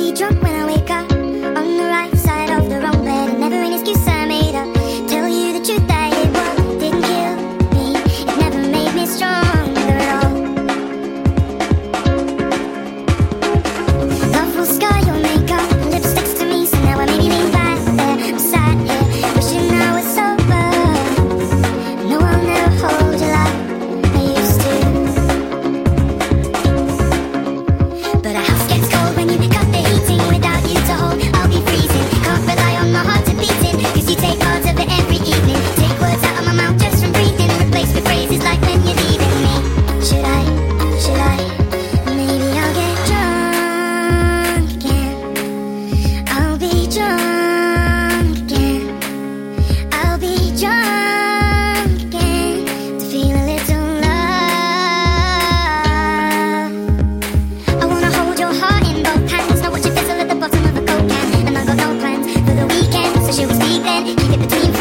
be drunk between